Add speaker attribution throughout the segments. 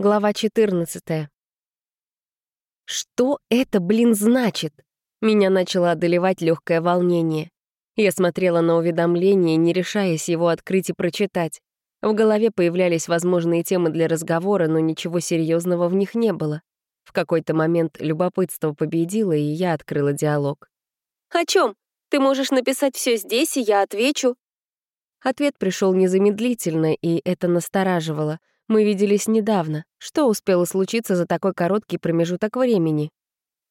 Speaker 1: Глава 14. Что это, блин, значит? Меня начало одолевать легкое волнение. Я смотрела на уведомление, не решаясь его открыть и прочитать. В голове появлялись возможные темы для разговора, но ничего серьезного в них не было. В какой-то момент любопытство победило, и я открыла диалог.
Speaker 2: «О чем? Ты можешь написать все здесь, и я отвечу».
Speaker 1: Ответ пришел незамедлительно, и это настораживало. Мы виделись недавно. Что успело случиться за такой короткий промежуток времени?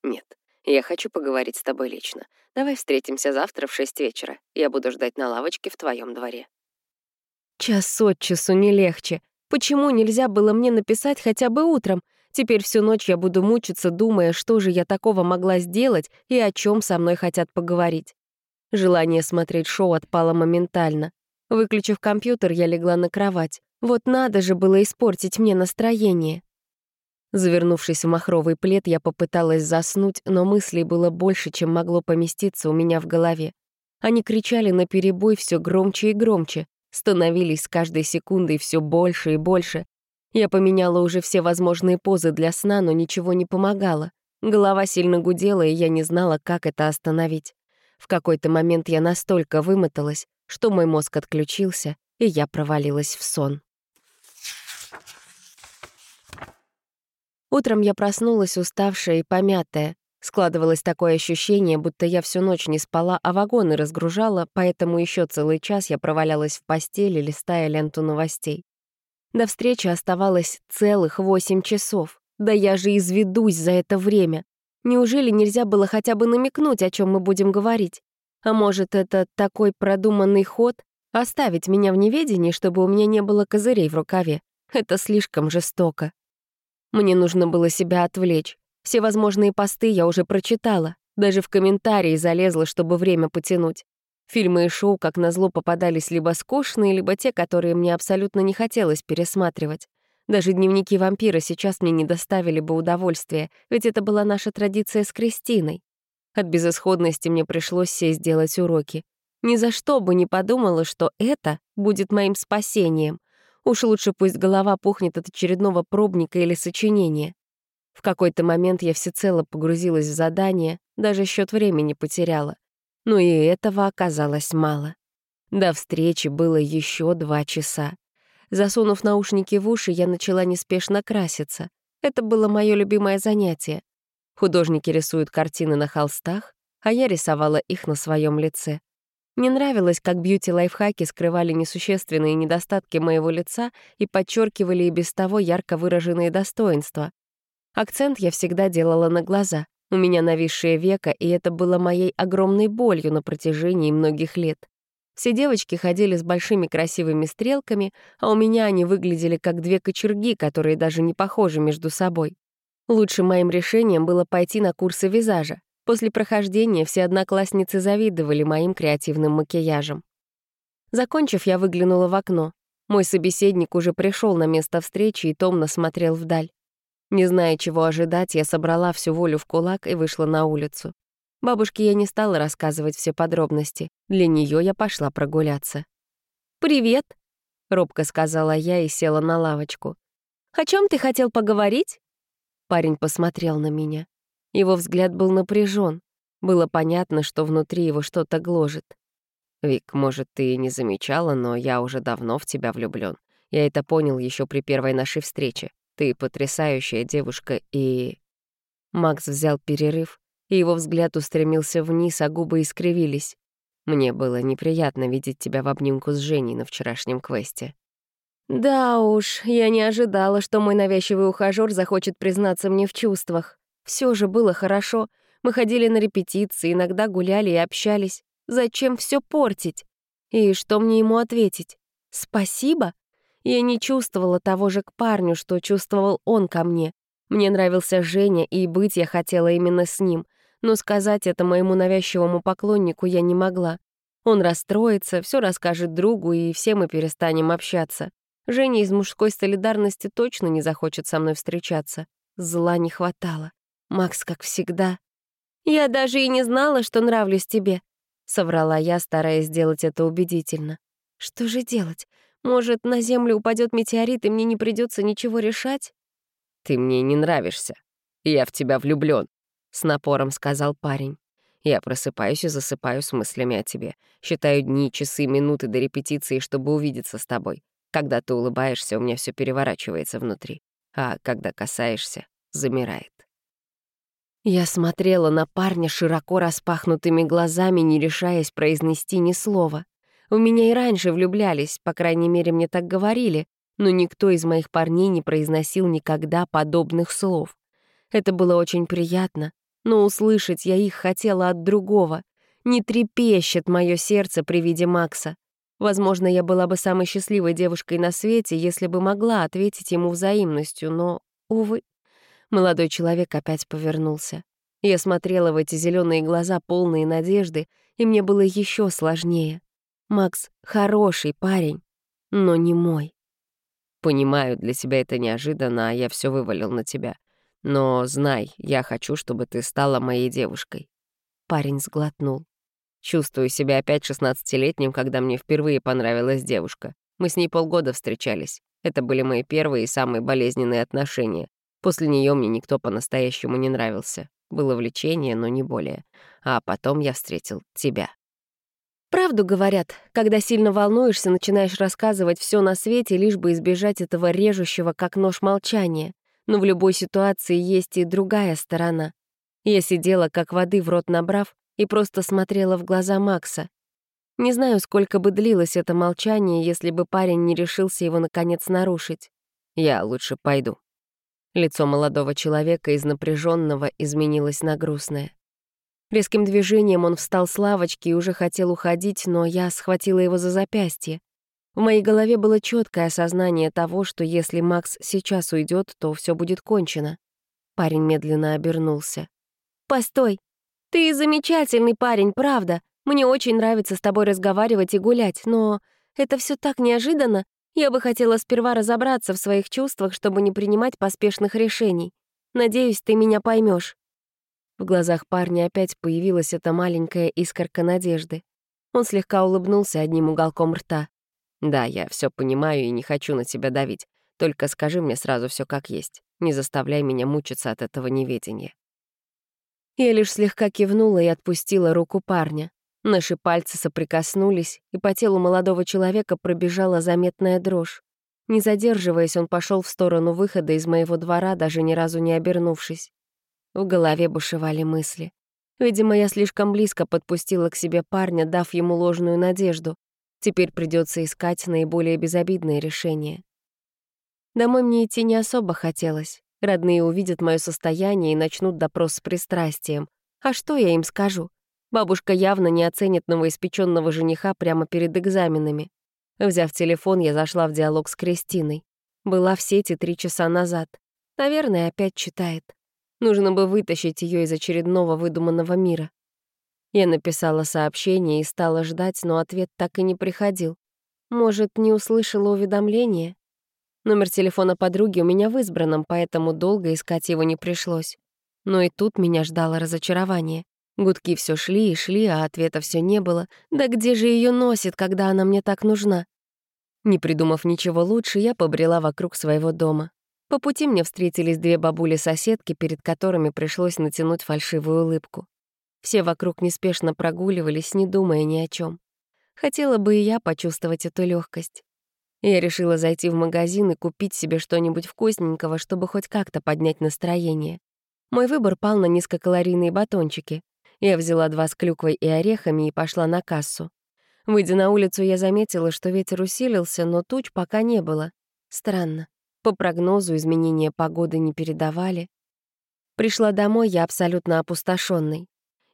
Speaker 3: Нет, я хочу поговорить с тобой лично. Давай встретимся завтра в шесть вечера. Я буду ждать на лавочке в твоем дворе.
Speaker 1: Час от часу не легче. Почему нельзя было мне написать хотя бы утром? Теперь всю ночь я буду мучиться, думая, что же я такого могла сделать и о чем со мной хотят поговорить. Желание смотреть шоу отпало моментально. Выключив компьютер, я легла на кровать. Вот надо же было испортить мне настроение. Завернувшись в махровый плед, я попыталась заснуть, но мыслей было больше, чем могло поместиться у меня в голове. Они кричали на перебой все громче и громче, становились с каждой секундой все больше и больше. Я поменяла уже все возможные позы для сна, но ничего не помогало. Голова сильно гудела, и я не знала, как это остановить. В какой-то момент я настолько вымоталась, что мой мозг отключился, и я провалилась в сон. Утром я проснулась уставшая и помятая. Складывалось такое ощущение, будто я всю ночь не спала, а вагоны разгружала, поэтому еще целый час я провалялась в постели, листая ленту новостей. До встречи оставалось целых восемь часов. Да я же изведусь за это время. Неужели нельзя было хотя бы намекнуть, о чем мы будем говорить? А может, это такой продуманный ход? Оставить меня в неведении, чтобы у меня не было козырей в рукаве? Это слишком жестоко. Мне нужно было себя отвлечь. Все возможные посты я уже прочитала. Даже в комментарии залезла, чтобы время потянуть. Фильмы и шоу, как назло, попадались либо скучные, либо те, которые мне абсолютно не хотелось пересматривать. Даже дневники вампира сейчас мне не доставили бы удовольствия, ведь это была наша традиция с Кристиной. От безысходности мне пришлось сесть делать уроки. Ни за что бы не подумала, что это будет моим спасением. Уж лучше пусть голова пухнет от очередного пробника или сочинения. В какой-то момент я всецело погрузилась в задание, даже счет времени потеряла. Но и этого оказалось мало. До встречи было еще два часа. Засунув наушники в уши, я начала неспешно краситься. Это было мое любимое занятие. Художники рисуют картины на холстах, а я рисовала их на своем лице. Мне нравилось, как бьюти-лайфхаки скрывали несущественные недостатки моего лица и подчеркивали и без того ярко выраженные достоинства. Акцент я всегда делала на глаза. У меня нависшее века, и это было моей огромной болью на протяжении многих лет. Все девочки ходили с большими красивыми стрелками, а у меня они выглядели как две кочерги, которые даже не похожи между собой. Лучшим моим решением было пойти на курсы визажа. После прохождения все одноклассницы завидовали моим креативным макияжем. Закончив, я выглянула в окно. Мой собеседник уже пришел на место встречи и томно смотрел вдаль. Не зная, чего ожидать, я собрала всю волю в кулак и вышла на улицу. Бабушке я не стала рассказывать все подробности. Для нее я пошла прогуляться.
Speaker 2: «Привет», —
Speaker 1: робко сказала я и села на лавочку.
Speaker 2: «О чем ты хотел поговорить?»
Speaker 1: Парень посмотрел на меня. Его взгляд был напряжен. Было понятно, что внутри его что-то гложет.
Speaker 3: «Вик, может, ты и не замечала, но я уже давно в тебя влюблён. Я это понял еще при первой нашей встрече. Ты потрясающая девушка и...»
Speaker 1: Макс взял перерыв, и его взгляд устремился вниз, а губы искривились.
Speaker 3: «Мне было неприятно видеть тебя в обнимку с Женей на вчерашнем квесте».
Speaker 1: «Да уж, я не ожидала, что мой навязчивый ухажёр захочет признаться мне в чувствах. Все же было хорошо. Мы ходили на репетиции, иногда гуляли и общались. Зачем все портить? И что мне ему ответить? Спасибо? Я не чувствовала того же к парню, что чувствовал он ко мне. Мне нравился Женя, и быть я хотела именно с ним. Но сказать это моему навязчивому поклоннику я не могла. Он расстроится, все расскажет другу, и все мы перестанем общаться. Женя из мужской солидарности точно не захочет со мной встречаться. Зла не хватало. Макс, как всегда. «Я даже и не знала, что нравлюсь тебе», — соврала я, стараясь сделать это убедительно. «Что же делать? Может, на Землю упадет метеорит, и мне не придется ничего решать?»
Speaker 3: «Ты мне не нравишься. Я в тебя влюблён», — с напором сказал парень. Я просыпаюсь и засыпаю с мыслями о тебе. Считаю дни, часы, минуты до репетиции, чтобы увидеться с тобой. Когда ты улыбаешься, у меня все переворачивается внутри. А когда касаешься, замирает.
Speaker 1: Я смотрела на парня широко распахнутыми глазами, не решаясь произнести ни слова. У меня и раньше влюблялись, по крайней мере, мне так говорили, но никто из моих парней не произносил никогда подобных слов. Это было очень приятно, но услышать я их хотела от другого. Не трепещет мое сердце при виде Макса. Возможно, я была бы самой счастливой девушкой на свете, если бы могла ответить ему взаимностью, но, увы. Молодой человек опять повернулся. Я смотрела в эти зеленые глаза, полные надежды, и мне было еще сложнее. Макс — хороший парень, но не мой.
Speaker 3: Понимаю, для тебя это неожиданно, а я все вывалил на тебя. Но знай, я хочу, чтобы ты стала моей девушкой».
Speaker 1: Парень сглотнул.
Speaker 3: Чувствую себя опять шестнадцатилетним, когда мне впервые понравилась девушка. Мы с ней полгода встречались. Это были мои первые и самые болезненные отношения. После нее мне никто по-настоящему не нравился. Было влечение, но не более. А потом я встретил тебя.
Speaker 1: Правду говорят, когда сильно волнуешься, начинаешь рассказывать все на свете, лишь бы избежать этого режущего, как нож молчания. Но в любой ситуации есть и другая сторона. Я сидела, как воды в рот набрав, и просто смотрела в глаза Макса. Не знаю, сколько бы длилось это молчание, если бы парень не решился его наконец нарушить.
Speaker 3: Я лучше пойду. Лицо молодого человека из напряженного изменилось на грустное.
Speaker 1: Резким движением он встал с лавочки и уже хотел уходить, но я схватила его за запястье. В моей голове было четкое осознание того, что если Макс сейчас уйдет, то все будет кончено. Парень медленно обернулся. «Постой! Ты замечательный парень, правда. Мне очень нравится с тобой разговаривать и гулять, но это все так неожиданно. Я бы хотела сперва разобраться в своих чувствах, чтобы не принимать поспешных решений. Надеюсь, ты меня поймешь. В глазах парня опять появилась эта маленькая искорка надежды. Он слегка улыбнулся одним уголком рта.
Speaker 3: Да, я все понимаю и не хочу на тебя давить. Только скажи мне сразу все как есть. Не заставляй меня мучиться от этого неведения.
Speaker 1: Я лишь слегка кивнула и отпустила руку парня. Наши пальцы соприкоснулись, и по телу молодого человека пробежала заметная дрожь. Не задерживаясь, он пошел в сторону выхода из моего двора, даже ни разу не обернувшись. В голове бушевали мысли. Видимо, я слишком близко подпустила к себе парня, дав ему ложную надежду. Теперь придется искать наиболее безобидное решение. Домой мне идти не особо хотелось. Родные увидят мое состояние и начнут допрос с пристрастием. А что я им скажу? Бабушка явно не оценит новоиспеченного жениха прямо перед экзаменами. Взяв телефон, я зашла в диалог с Кристиной. Была в сети три часа назад. Наверное, опять читает. Нужно бы вытащить ее из очередного выдуманного мира. Я написала сообщение и стала ждать, но ответ так и не приходил. Может, не услышала уведомление? Номер телефона подруги у меня в избранном, поэтому долго искать его не пришлось. Но и тут меня ждало разочарование. Гудки все шли и шли, а ответа все не было. Да где же ее носит, когда она мне так нужна? Не придумав ничего лучше, я побрела вокруг своего дома. По пути мне встретились две бабули-соседки, перед которыми пришлось натянуть фальшивую улыбку. Все вокруг неспешно прогуливались, не думая ни о чем. Хотела бы и я почувствовать эту легкость. Я решила зайти в магазин и купить себе что-нибудь вкусненького, чтобы хоть как-то поднять настроение. Мой выбор пал на низкокалорийные батончики. Я взяла два с клюквой и орехами и пошла на кассу. Выйдя на улицу, я заметила, что ветер усилился, но туч пока не было. Странно. По прогнозу изменения погоды не передавали. Пришла домой я абсолютно опустошенной.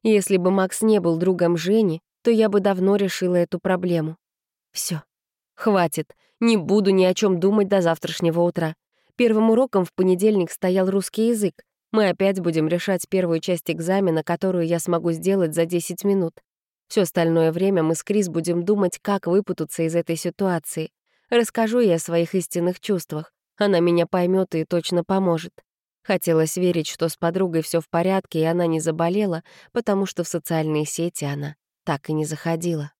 Speaker 1: Если бы Макс не был другом Жени, то я бы давно решила эту проблему. Все, Хватит. Не буду ни о чем думать до завтрашнего утра. Первым уроком в понедельник стоял русский язык. Мы опять будем решать первую часть экзамена, которую я смогу сделать за 10 минут. Все остальное время мы с Крис будем думать, как выпутаться из этой ситуации. Расскажу ей о своих истинных чувствах. Она меня поймет и точно поможет. Хотелось верить, что с подругой все в порядке, и она не заболела, потому что в социальные сети она так и не заходила.